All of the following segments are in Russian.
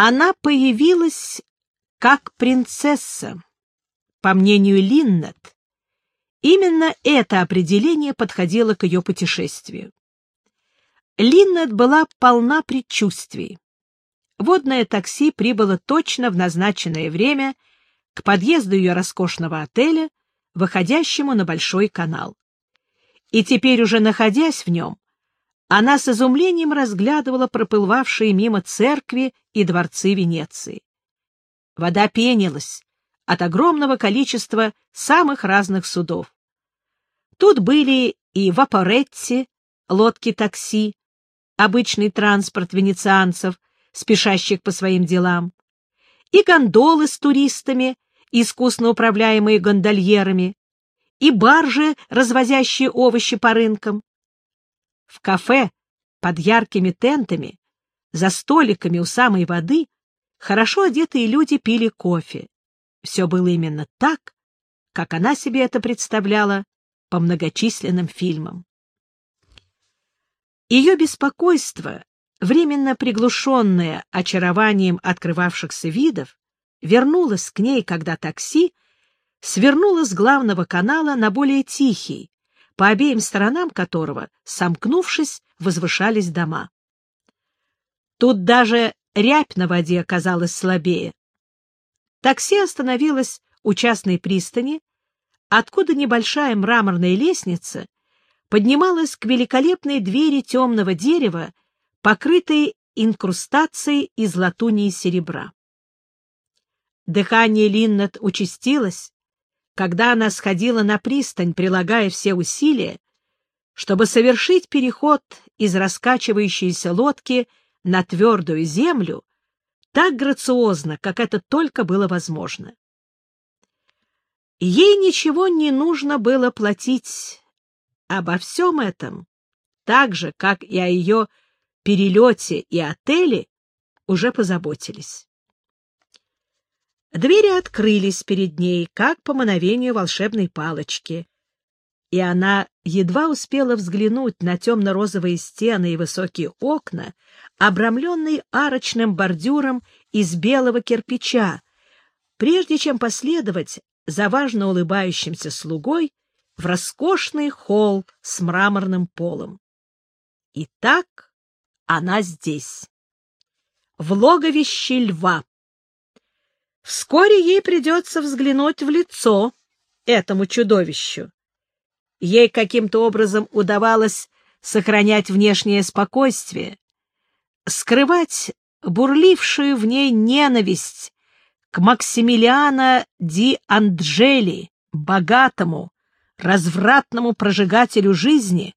Она появилась как принцесса. По мнению Линнет, именно это определение подходило к ее путешествию. Линнет была полна предчувствий. Водное такси прибыло точно в назначенное время к подъезду ее роскошного отеля, выходящему на Большой канал. И теперь, уже находясь в нем, она с изумлением разглядывала проплывавшие мимо церкви и дворцы Венеции. Вода пенилась от огромного количества самых разных судов. Тут были и вапоретти, лодки-такси, обычный транспорт венецианцев, спешащих по своим делам, и гондолы с туристами, искусно управляемые гондольерами, и баржи, развозящие овощи по рынкам. В кафе под яркими тентами, за столиками у самой воды, хорошо одетые люди пили кофе. Все было именно так, как она себе это представляла по многочисленным фильмам. Ее беспокойство, временно приглушенное очарованием открывавшихся видов, вернулось к ней, когда такси свернуло с главного канала на более тихий, по обеим сторонам которого, сомкнувшись, возвышались дома. Тут даже рябь на воде оказалась слабее. Такси остановилось у частной пристани, откуда небольшая мраморная лестница поднималась к великолепной двери темного дерева, покрытой инкрустацией из латуни и серебра. Дыхание Линнет участилось, когда она сходила на пристань, прилагая все усилия, чтобы совершить переход из раскачивающейся лодки на твердую землю так грациозно, как это только было возможно. Ей ничего не нужно было платить. Обо всем этом, так же, как и о ее перелете и отеле, уже позаботились. Двери открылись перед ней, как по мановению волшебной палочки, и она едва успела взглянуть на темно-розовые стены и высокие окна, обрамленные арочным бордюром из белого кирпича, прежде чем последовать за важно улыбающимся слугой в роскошный холл с мраморным полом. Итак, она здесь, в логовище льва. Вскоре ей придется взглянуть в лицо этому чудовищу. Ей каким-то образом удавалось сохранять внешнее спокойствие, скрывать бурлившую в ней ненависть к Максимилиано ди Анджели, богатому, развратному прожигателю жизни,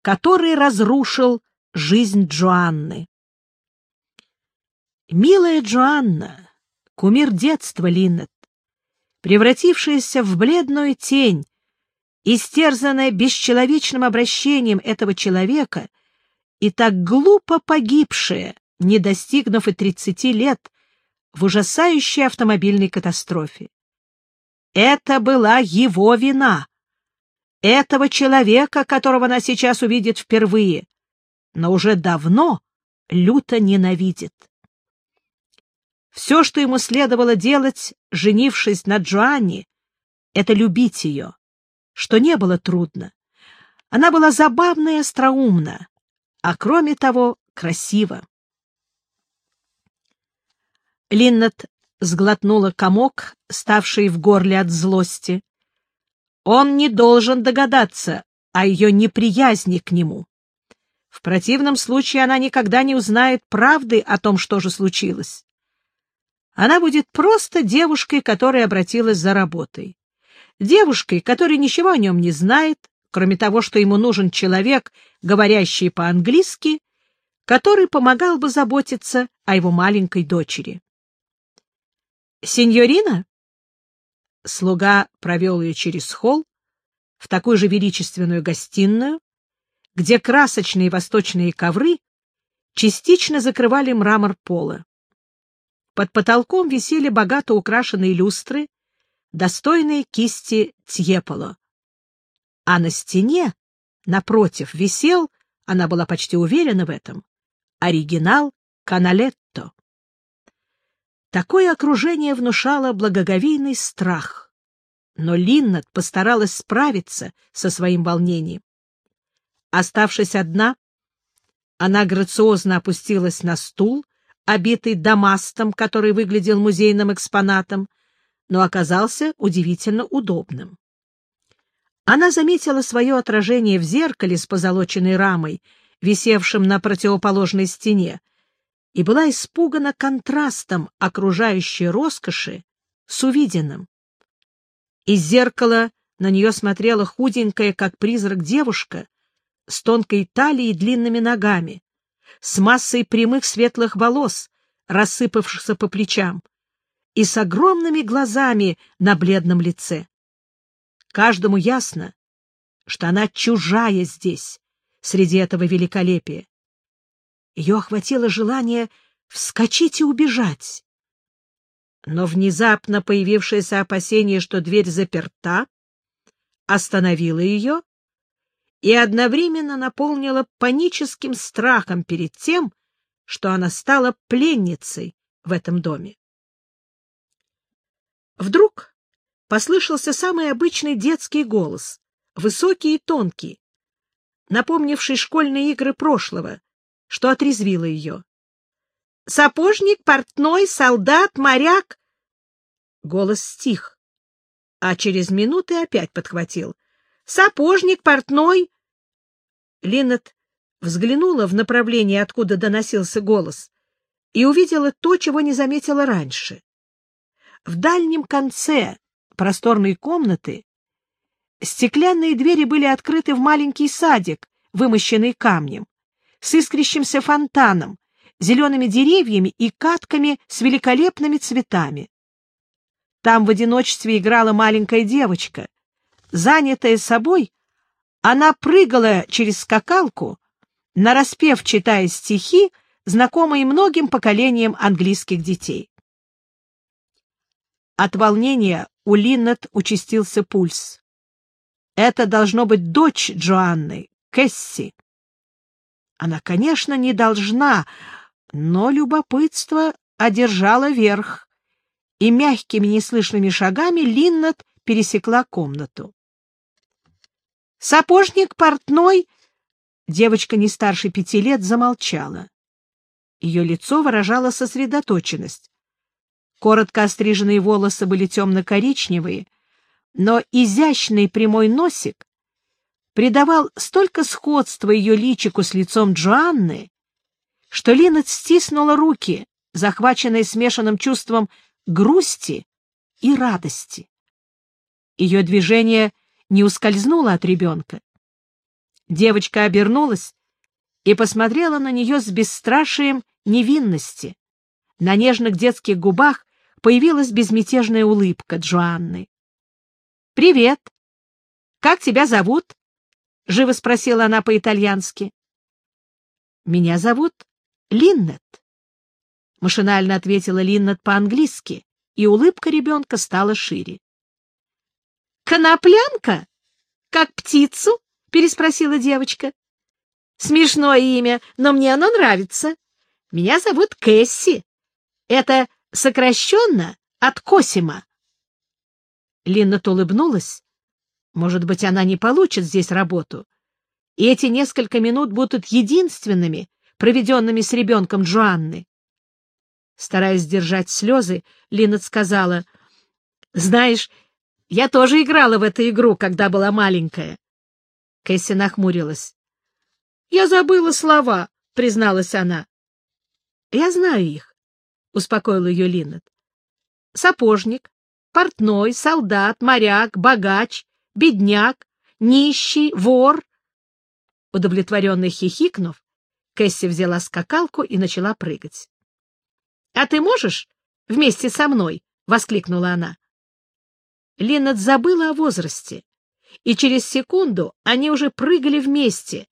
который разрушил жизнь Джоанны. Милая Джоанна, кумир детства Линнет, превратившаяся в бледную тень, истерзанная бесчеловечным обращением этого человека и так глупо погибшая, не достигнув и тридцати лет, в ужасающей автомобильной катастрофе. Это была его вина. Этого человека, которого она сейчас увидит впервые, но уже давно люто ненавидит. Все, что ему следовало делать, женившись на Джоанне, это любить ее, что не было трудно. Она была забавна и остроумна, а кроме того красива. Линнет сглотнула комок, ставший в горле от злости. Он не должен догадаться о ее неприязни к нему. В противном случае она никогда не узнает правды о том, что же случилось. Она будет просто девушкой, которая обратилась за работой. Девушкой, которая ничего о нем не знает, кроме того, что ему нужен человек, говорящий по-английски, который помогал бы заботиться о его маленькой дочери. «Синьорина?» Слуга провел ее через холл в такую же величественную гостиную, где красочные восточные ковры частично закрывали мрамор пола. Под потолком висели богато украшенные люстры, достойные кисти Тьеполо. А на стене, напротив, висел, она была почти уверена в этом, оригинал Каналетто. Такое окружение внушало благоговейный страх, но Линнет постаралась справиться со своим волнением. Оставшись одна, она грациозно опустилась на стул, обитый дамастом, который выглядел музейным экспонатом, но оказался удивительно удобным. Она заметила свое отражение в зеркале с позолоченной рамой, висевшем на противоположной стене, и была испугана контрастом окружающей роскоши с увиденным. Из зеркала на нее смотрела худенькая, как призрак, девушка с тонкой талией и длинными ногами, с массой прямых светлых волос, рассыпавшихся по плечам, и с огромными глазами на бледном лице. Каждому ясно, что она чужая здесь, среди этого великолепия. Ее охватило желание вскочить и убежать. Но внезапно появившееся опасение, что дверь заперта, остановило ее и одновременно наполнило паническим страхом перед тем, что она стала пленницей в этом доме. Вдруг послышался самый обычный детский голос, высокий и тонкий, напомнивший школьные игры прошлого, что отрезвило ее. «Сапожник, портной, солдат, моряк!» Голос стих, а через минуты опять подхватил. «Сапожник, портной!» Линнет взглянула в направлении, откуда доносился голос, и увидела то, чего не заметила раньше. В дальнем конце просторной комнаты стеклянные двери были открыты в маленький садик, вымощенный камнем с искрящимся фонтаном, зелеными деревьями и катками с великолепными цветами. Там в одиночестве играла маленькая девочка. Занятая собой, она прыгала через скакалку, нараспев читая стихи, знакомые многим поколениям английских детей. От волнения у Линнет участился пульс. Это должно быть дочь Джоанны, Кэсси. Она, конечно, не должна, но любопытство одержало верх, и мягкими неслышными шагами Линнет пересекла комнату. «Сапожник портной...» Девочка не старше пяти лет замолчала. Ее лицо выражало сосредоточенность. Коротко остриженные волосы были темно-коричневые, но изящный прямой носик придавал столько сходства ее личику с лицом Джоанны, что Линнет стиснула руки, захваченные смешанным чувством грусти и радости. Ее движение не ускользнуло от ребенка. Девочка обернулась и посмотрела на нее с бесстрашием невинности. На нежных детских губах появилась безмятежная улыбка Джоанны. «Привет! Как тебя зовут?» — живо спросила она по-итальянски. «Меня зовут Линнет», — машинально ответила Линнет по-английски, и улыбка ребенка стала шире. «Коноплянка? Как птицу?» — переспросила девочка. «Смешное имя, но мне оно нравится. Меня зовут Кэсси. Это сокращенно от Косима». Линнет улыбнулась может быть, она не получит здесь работу, и эти несколько минут будут единственными, проведенными с ребенком Джоанны. Стараясь сдержать слезы, Линнет сказала, «Знаешь, я тоже играла в эту игру, когда была маленькая». Кэсси нахмурилась. «Я забыла слова», — призналась она. «Я знаю их», — успокоил ее Линнет. «Сапожник, портной, солдат, моряк, богач, бедняк, нищий, вор. Удовлетворенно хихикнув, Кэсси взяла скакалку и начала прыгать. — А ты можешь вместе со мной? — воскликнула она. Леннет забыла о возрасте, и через секунду они уже прыгали вместе,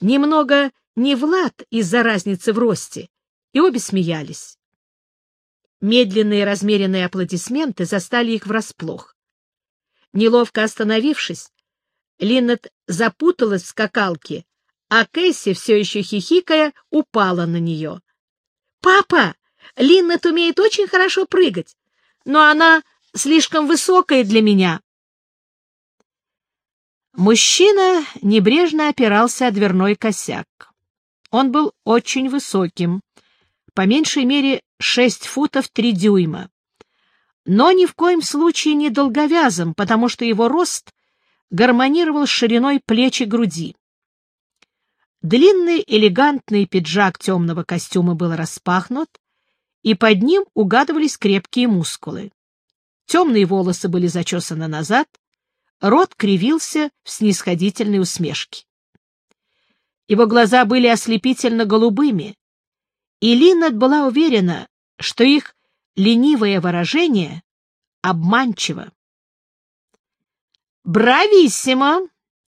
немного не в лад из-за разницы в росте, и обе смеялись. Медленные размеренные аплодисменты застали их врасплох. Неловко остановившись, Линнет запуталась в скакалке, а Кэсси, все еще хихикая, упала на нее. «Папа! Линнет умеет очень хорошо прыгать, но она слишком высокая для меня. Мужчина небрежно опирался о дверной косяк. Он был очень высоким, по меньшей мере шесть футов три дюйма, но ни в коем случае не долговязым, потому что его рост гармонировал с шириной плеч и груди. Длинный элегантный пиджак темного костюма был распахнут, и под ним угадывались крепкие мускулы. Темные волосы были зачесаны назад, рот кривился в снисходительной усмешке. Его глаза были ослепительно голубыми, и Линнет была уверена, что их ленивое выражение обманчиво. «Брависсимо,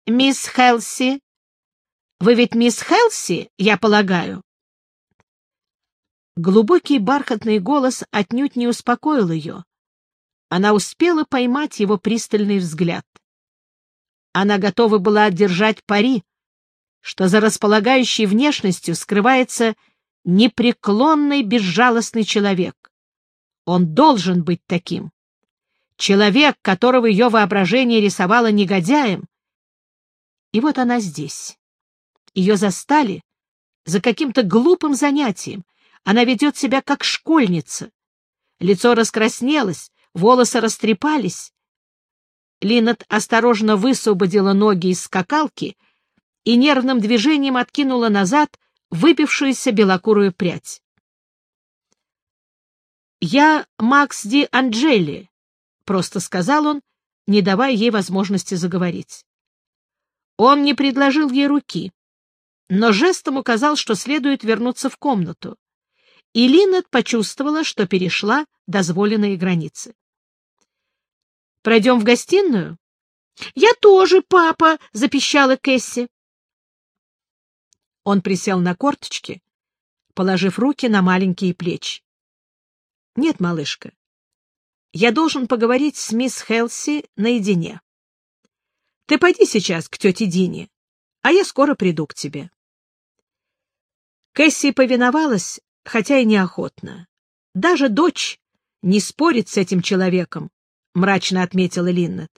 мисс Хелси! Вы ведь мисс Хелси, я полагаю?» Глубокий бархатный голос отнюдь не успокоил ее. Она успела поймать его пристальный взгляд. Она готова была одержать пари, что за располагающей внешностью скрывается непреклонный, безжалостный человек. Он должен быть таким. Человек, которого ее воображение рисовало негодяем. И вот она здесь. Ее застали за каким-то глупым занятием. Она ведет себя как школьница. Лицо раскраснелось, волосы растрепались. Линнет осторожно высвободила ноги из скакалки — и нервным движением откинула назад выпившуюся белокурую прядь. «Я Макс Ди Анджели», — просто сказал он, не давая ей возможности заговорить. Он не предложил ей руки, но жестом указал, что следует вернуться в комнату, и Линнет почувствовала, что перешла дозволенные границы. «Пройдем в гостиную?» «Я тоже, папа!» — запищала Кэсси. Он присел на корточки, положив руки на маленькие плечи. — Нет, малышка, я должен поговорить с мисс Хелси наедине. Ты пойди сейчас к тете Дине, а я скоро приду к тебе. Кэсси повиновалась, хотя и неохотно. Даже дочь не спорит с этим человеком, — мрачно отметила Линнет.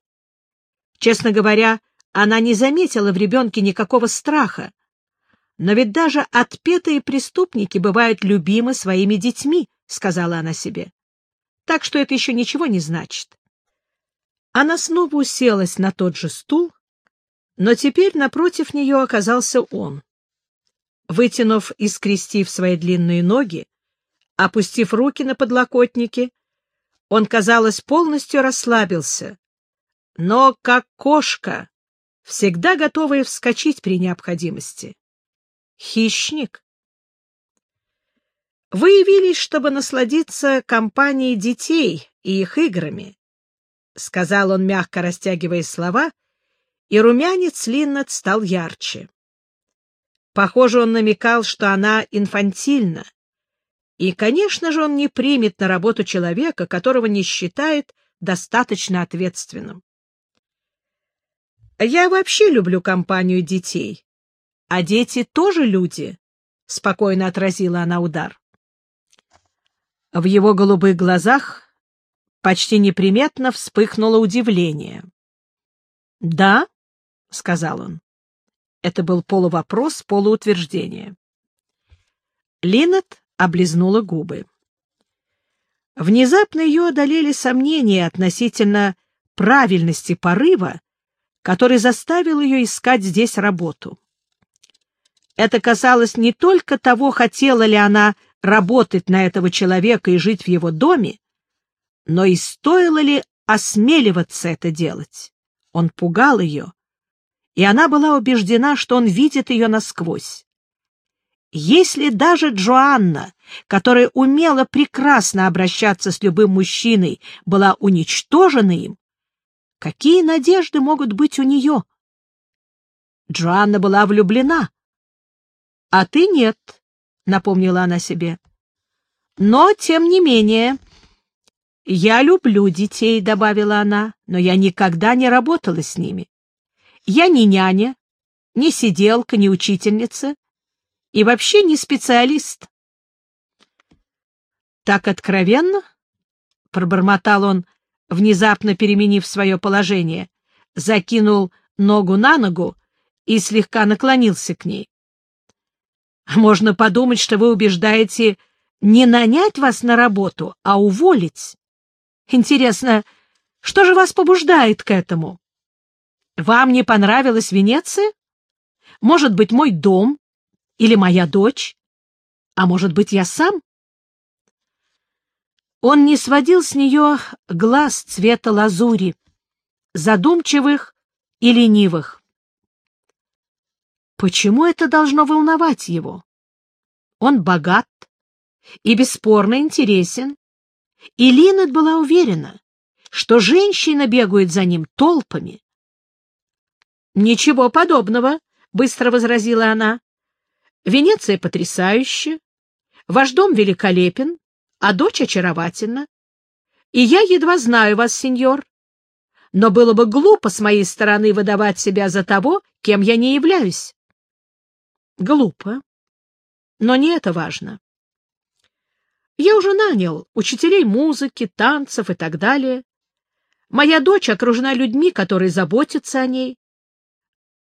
Честно говоря, она не заметила в ребенке никакого страха, но ведь даже отпетые преступники бывают любимы своими детьми, — сказала она себе. Так что это еще ничего не значит. Она снова уселась на тот же стул, но теперь напротив нее оказался он. Вытянув и скрестив свои длинные ноги, опустив руки на подлокотники, он, казалось, полностью расслабился, но как кошка, всегда готовая вскочить при необходимости. Хищник. Вы явились, чтобы насладиться компанией детей и их играми, — сказал он, мягко растягивая слова, и румянец Линнет стал ярче. Похоже, он намекал, что она инфантильна, и, конечно же, он не примет на работу человека, которого не считает достаточно ответственным. Я вообще люблю компанию детей, а дети тоже люди, — спокойно отразила она удар. В его голубых глазах почти неприметно вспыхнуло удивление. — Да, — сказал он. Это был полувопрос, полуутверждение. Линнет облизнула губы. Внезапно ее одолели сомнения относительно правильности порыва, который заставил ее искать здесь работу. Это касалось не только того, хотела ли она работать на этого человека и жить в его доме, но и стоило ли осмеливаться это делать. Он пугал ее, и она была убеждена, что он видит ее насквозь. Если даже Джоанна, которая умела прекрасно обращаться с любым мужчиной, была уничтожена им, какие надежды могут быть у нее? Джоанна была влюблена, — А ты нет, — напомнила она себе. — Но, тем не менее, я люблю детей, — добавила она, — но я никогда не работала с ними. Я не няня, не сиделка, не учительница и вообще не специалист. Так откровенно? — пробормотал он, внезапно переменив свое положение, закинул ногу на ногу и слегка наклонился к ней. Можно подумать, что вы убеждаете не нанять вас на работу, а уволить. Интересно, что же вас побуждает к этому? Вам не понравилась Венеция? Может быть, мой дом или моя дочь? А может быть, я сам? Он не сводил с нее глаз цвета лазури, задумчивых и ленивых. Почему это должно волновать его? Он богат и бесспорно интересен, и Линет была уверена, что женщины бегают за ним толпами. «Ничего подобного», — быстро возразила она. «Венеция потрясающая, ваш дом великолепен, а дочь очаровательна. И я едва знаю вас, сеньор, но было бы глупо с моей стороны выдавать себя за того, кем я не являюсь. Глупо. Но не это важно. Я уже нанял учителей музыки, танцев и так далее. Моя дочь окружена людьми, которые заботятся о ней.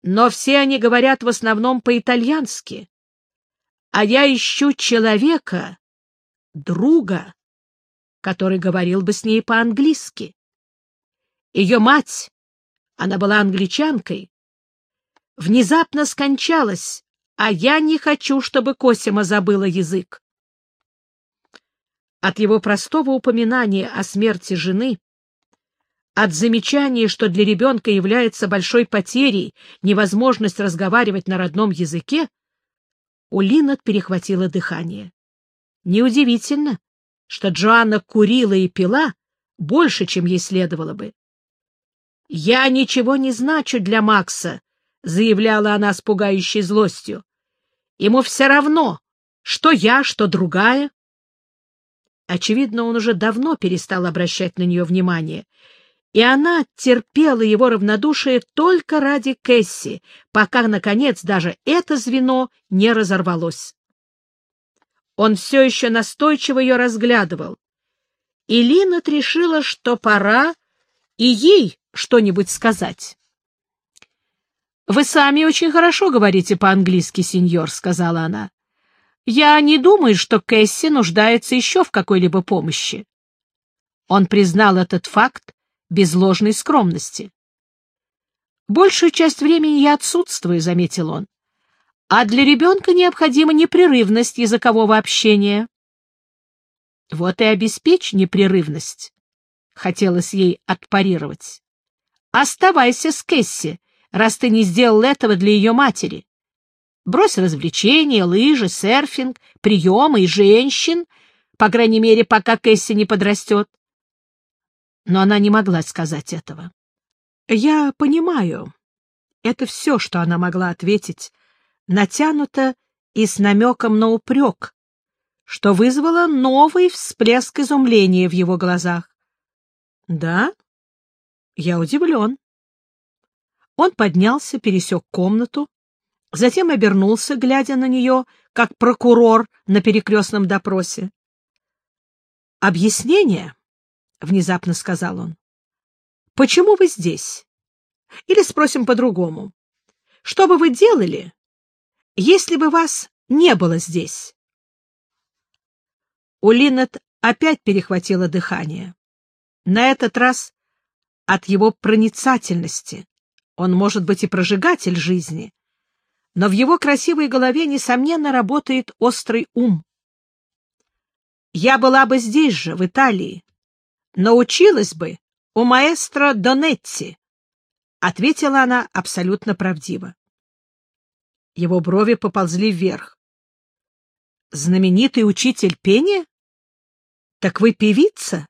Но все они говорят в основном по-итальянски. А я ищу человека, друга, который говорил бы с ней по-английски. Ее мать, она была англичанкой, внезапно скончалась а я не хочу, чтобы Косима забыла язык. От его простого упоминания о смерти жены, от замечания, что для ребенка является большой потерей невозможность разговаривать на родном языке, у Линнет перехватило дыхание. Неудивительно, что Джоанна курила и пила больше, чем ей следовало бы. «Я ничего не значу для Макса», заявляла она с пугающей злостью. Ему все равно, что я, что другая. Очевидно, он уже давно перестал обращать на нее внимание, и она терпела его равнодушие только ради Кэсси, пока, наконец, даже это звено не разорвалось. Он все еще настойчиво ее разглядывал, и Линнет решила, что пора и ей что-нибудь сказать. — Вы сами очень хорошо говорите по-английски, сеньор, — сказала она. — Я не думаю, что Кэсси нуждается еще в какой-либо помощи. Он признал этот факт без ложной скромности. «Большую часть времени я отсутствую», — заметил он. «А для ребенка необходима непрерывность языкового общения». «Вот и обеспечь непрерывность», — хотелось ей отпарировать. «Оставайся с Кэсси, раз ты не сделал этого для ее матери. Брось развлечения, лыжи, серфинг, приемы и женщин, по крайней мере, пока Кэсси не подрастет. Но она не могла сказать этого. Я понимаю. Это все, что она могла ответить, натянуто и с намеком на упрек, что вызвало новый всплеск изумления в его глазах. — Да? Я удивлен. Он поднялся, пересек комнату, затем обернулся, глядя на нее, как прокурор на перекрестном допросе. «Объяснение?» — внезапно сказал он. «Почему вы здесь? Или спросим по-другому. Что бы вы делали, если бы вас не было здесь?» У Линнет опять перехватило дыхание. На этот раз от его проницательности, он может быть и прожигатель жизни, но в его красивой голове, несомненно, работает острый ум. Я была бы здесь же, в Италии, но училась бы у маэстро Донетти, — ответила она абсолютно правдиво. Его брови поползли вверх. «Знаменитый учитель пения? Так вы певица?»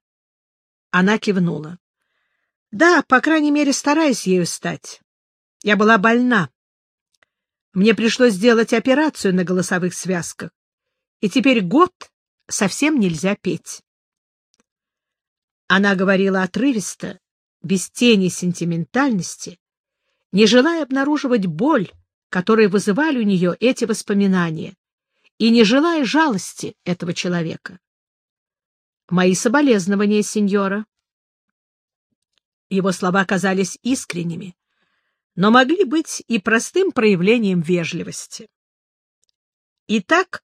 Она кивнула. Да, по крайней мере, стараюсь ею стать. Я была больна. Мне пришлось сделать операцию на голосовых связках, и теперь год совсем нельзя петь. Она говорила отрывисто, без тени сентиментальности, не желая обнаруживать боль, которую вызывали у нее эти воспоминания, и не желая жалости этого человека. Мои соболезнования, сеньора. Его слова казались искренними, но могли быть и простым проявлением вежливости. Итак,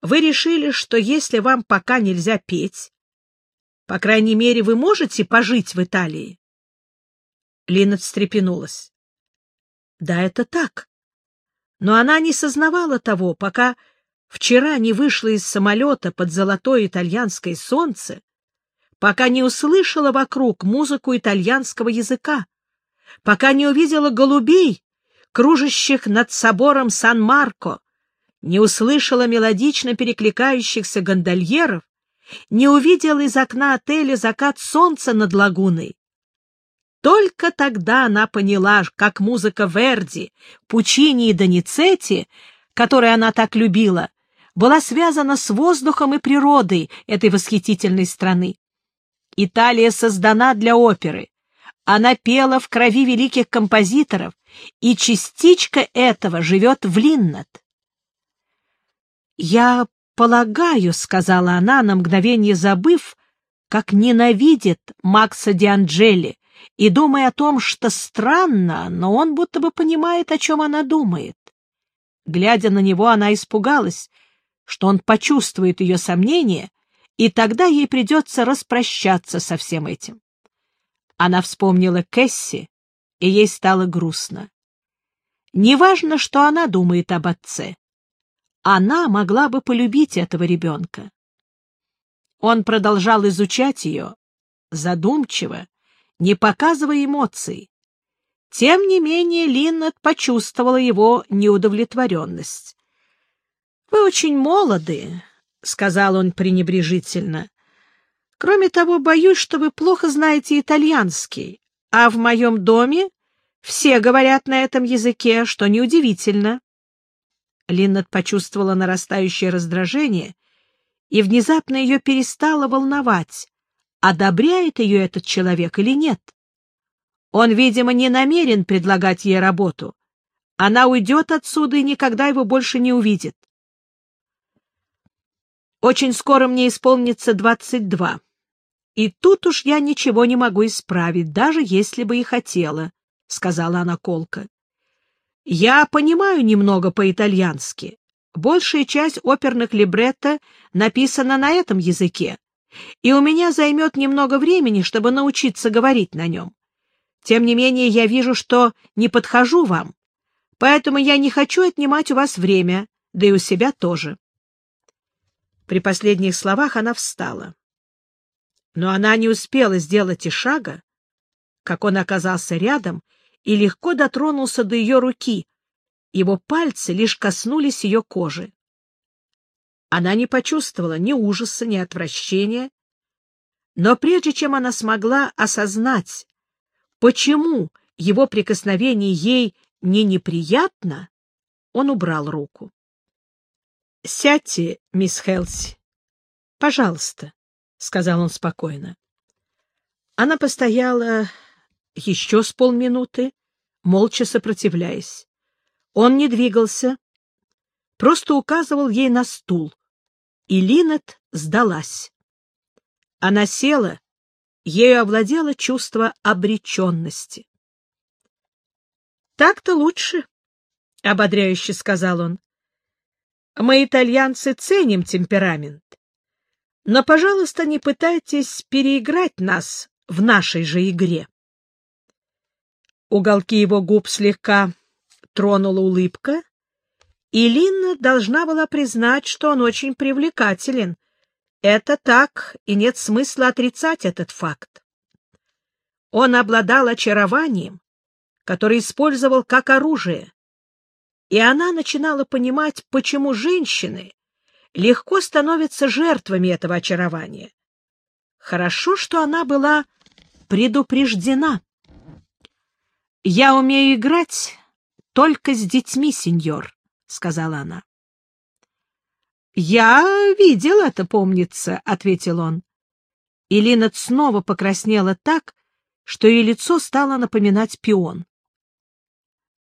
вы решили, что если вам пока нельзя петь, по крайней мере, вы можете пожить в Италии? Лина встрепенулась. Да, это так. Но она не сознавала того, пока вчера не вышла из самолета под золотое итальянское солнце, пока не услышала вокруг музыку итальянского языка, пока не увидела голубей, кружащих над собором Сан-Марко, не услышала мелодично перекликающихся гондольеров, не увидела из окна отеля закат солнца над лагуной, только тогда она поняла, как музыка Верди, Пучини и Доницетти, которую она так любила, была связана с воздухом и природой этой восхитительной страны. Италия создана для оперы. Она пела в крови великих композиторов, и частичка этого живет в Линнет. «Я полагаю», — сказала она, на мгновение забыв, как ненавидит Макса Дианджели, и думая о том, что странно, но он будто бы понимает, о чем она думает. Глядя на него, она испугалась, что он почувствует ее сомнения, и тогда ей придется распрощаться со всем этим. Она вспомнила Кэсси, и ей стало грустно. Неважно, что она думает об отце. Она могла бы полюбить этого ребенка. Он продолжал изучать ее, задумчиво, не показывая эмоций. Тем не менее Линнет почувствовала его неудовлетворенность. «Вы очень молоды», — сказал он пренебрежительно. «Кроме того, боюсь, что вы плохо знаете итальянский, а в моем доме все говорят на этом языке, что неудивительно». Линнет почувствовала нарастающее раздражение, и внезапно ее перестало волновать, одобряет ее этот человек или нет. Он, видимо, не намерен предлагать ей работу. Она уйдет отсюда и никогда его больше не увидит. Очень скоро мне исполнится двадцать два. И тут уж я ничего не могу исправить, даже если бы и хотела, — сказала она колко. Я понимаю немного по-итальянски. Большая часть оперных либретто написана на этом языке, и у меня займет немного времени, чтобы научиться говорить на нем. Тем не менее, я вижу, что не подхожу вам, поэтому я не хочу отнимать у вас время, да и у себя тоже. При последних словах она встала. Но она не успела сделать и шага, как он оказался рядом и легко дотронулся до ее руки. Его пальцы лишь коснулись ее кожи. Она не почувствовала ни ужаса, ни отвращения, но прежде чем она смогла осознать, почему его прикосновение ей не неприятно, он убрал руку. — Сядьте, мисс Хелси. — Пожалуйста, — сказал он спокойно. Она постояла еще с полминуты, молча сопротивляясь. Он не двигался, просто указывал ей на стул, и Линет сдалась. Она села, ею овладело чувство обреченности. «Так-то лучше», — ободряюще сказал он. «Мы, итальянцы, ценим темперамент. Но, пожалуйста, не пытайтесь переиграть нас в нашей же игре». Уголки его губ слегка тронула улыбка, и Линна должна была признать, что он очень привлекателен. Это так, и нет смысла отрицать этот факт. Он обладал очарованием, которое использовал как оружие, и она начинала понимать, почему женщины легко становятся жертвами этого очарования. Хорошо, что она была предупреждена. «Я умею играть только с детьми, сеньор», — сказала она. «Я видел это, помнится», — ответил он. И Линет снова покраснела так, что ее лицо стало напоминать пион.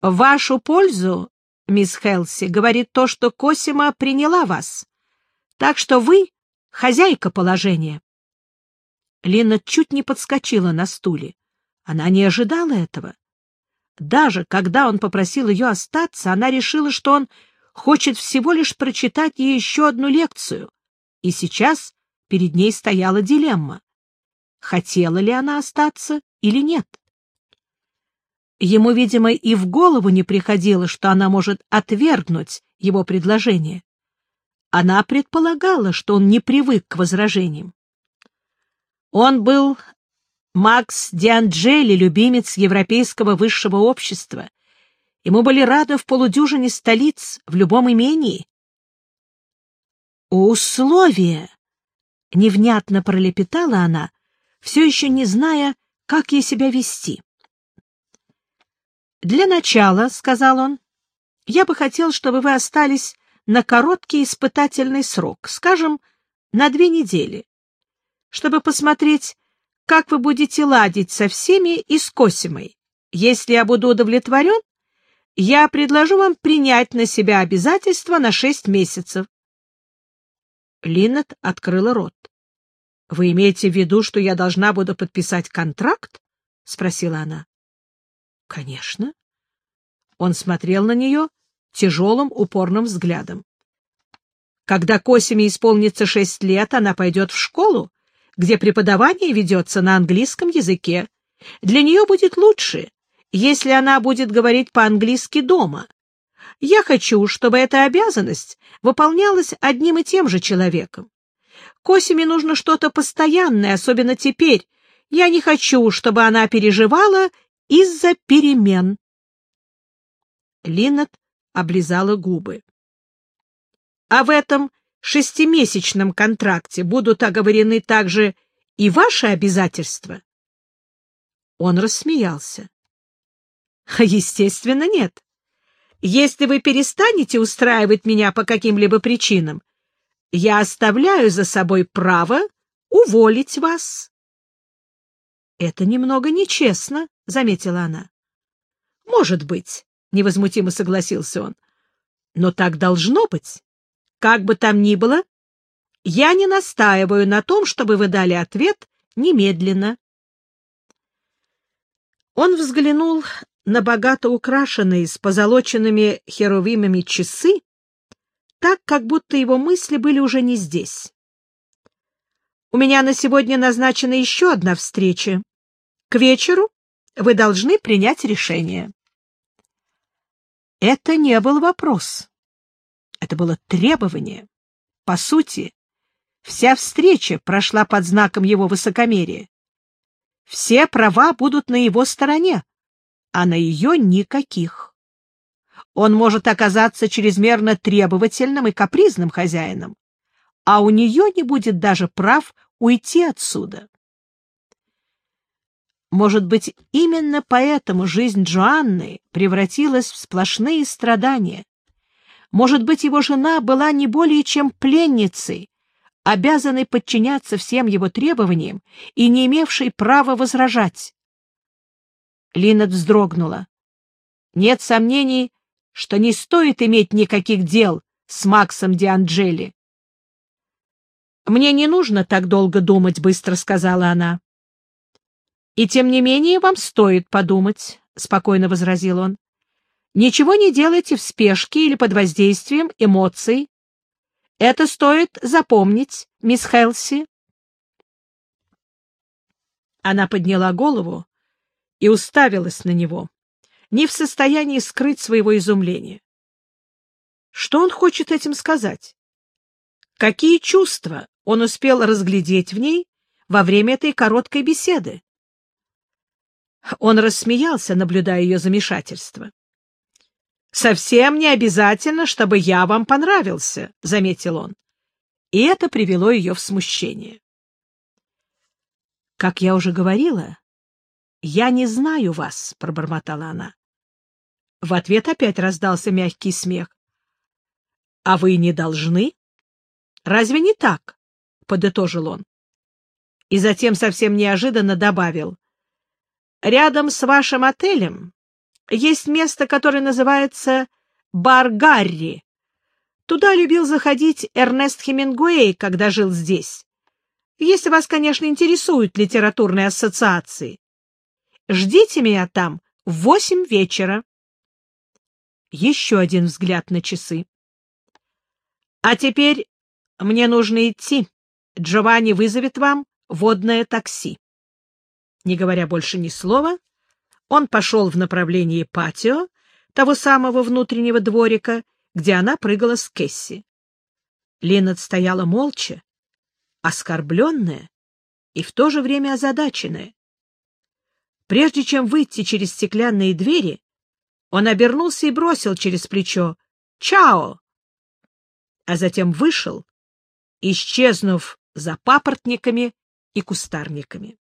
«В вашу пользу, мисс Хелси, говорит то, что Косима приняла вас, так что вы хозяйка положения». Лина чуть не подскочила на стуле. Она не ожидала этого. Даже когда он попросил ее остаться, она решила, что он хочет всего лишь прочитать ей еще одну лекцию. И сейчас перед ней стояла дилемма. Хотела ли она остаться или нет? Ему, видимо, и в голову не приходило, что она может отвергнуть его предложение. Она предполагала, что он не привык к возражениям. Он был Макс Дианджели, любимец европейского высшего общества. Ему были рады в полудюжине столиц, в любом имении. «Условия!» — невнятно пролепетала она, все еще не зная, как ей себя вести. «Для начала, — сказал он, — я бы хотел, чтобы вы остались на короткий испытательный срок, скажем, на две недели, чтобы посмотреть, как вы будете ладить со всеми и с Косимой. Если я буду удовлетворен, я предложу вам принять на себя обязательства на шесть месяцев. Линнет открыла рот. — Вы имеете в виду, что я должна буду подписать контракт? — спросила она. — Конечно. Он смотрел на нее тяжелым упорным взглядом. Когда Косиме исполнится шесть лет, она пойдет в школу, где преподавание ведется на английском языке. Для нее будет лучше, если она будет говорить по-английски дома. Я хочу, чтобы эта обязанность выполнялась одним и тем же человеком. Косиме нужно что-то постоянное, особенно теперь. Я не хочу, чтобы она переживала из-за перемен. Линнет облизала губы. — А в этом шестимесячном контракте будут оговорены также и ваши обязательства? Он рассмеялся. — Естественно, нет. Если вы перестанете устраивать меня по каким-либо причинам, я оставляю за собой право уволить вас. — Это немного нечестно, — заметила она. — Может быть, — невозмутимо согласился он. — Но так должно быть. Как бы там ни было, я не настаиваю на том, чтобы вы дали ответ немедленно. Он взглянул на богато украшенные с позолоченными херувимами часы, так, как будто его мысли были уже не здесь. «У меня на сегодня назначена еще одна встреча. К вечеру вы должны принять решение». Это не был вопрос. Это было требование. По сути, вся встреча прошла под знаком его высокомерия. Все права будут на его стороне, а на ее никаких. Он может оказаться чрезмерно требовательным и капризным хозяином, а у нее не будет даже прав уйти отсюда. Может быть, именно поэтому жизнь Джоанны превратилась в сплошные страдания, может быть, его жена была не более чем пленницей, обязанной подчиняться всем его требованиям и не имевшей права возражать. Линнет вздрогнула. Нет сомнений, что не стоит иметь никаких дел с Максом Дианджели. «Мне не нужно так долго думать», — быстро сказала она. «И тем не менее вам стоит подумать», — спокойно возразил он. Ничего не делайте в спешке или под воздействием эмоций. Это стоит запомнить, мисс Хелси. Она подняла голову и уставилась на него, не в состоянии скрыть своего изумления. Что он хочет этим сказать? Какие чувства он успел разглядеть в ней во время этой короткой беседы? Он рассмеялся, наблюдая ее замешательство. «Совсем не обязательно, чтобы я вам понравился», — заметил он. И это привело ее в смущение. «Как я уже говорила, я не знаю вас», — пробормотала она. В ответ опять раздался мягкий смех. «А вы не должны? Разве не так?» — подытожил он. И затем совсем неожиданно добавил. «Рядом с вашим отелем есть место, которое называется Бар Гарри. Туда любил заходить Эрнест Хемингуэй, когда жил здесь. если вас, конечно, интересуют литературные ассоциации. Ждите меня там в восемь вечера. Еще один взгляд на часы. А теперь мне нужно идти. Джованни вызовет вам водное такси. Не говоря больше ни слова, он пошел в направлении патио, того самого внутреннего дворика, где она прыгала с Кесси. Линнет стояла молча, оскорбленная и в то же время озадаченная. Прежде чем выйти через стеклянные двери, он обернулся и бросил через плечо «Чао!», а затем вышел, исчезнув за папоротниками и кустарниками.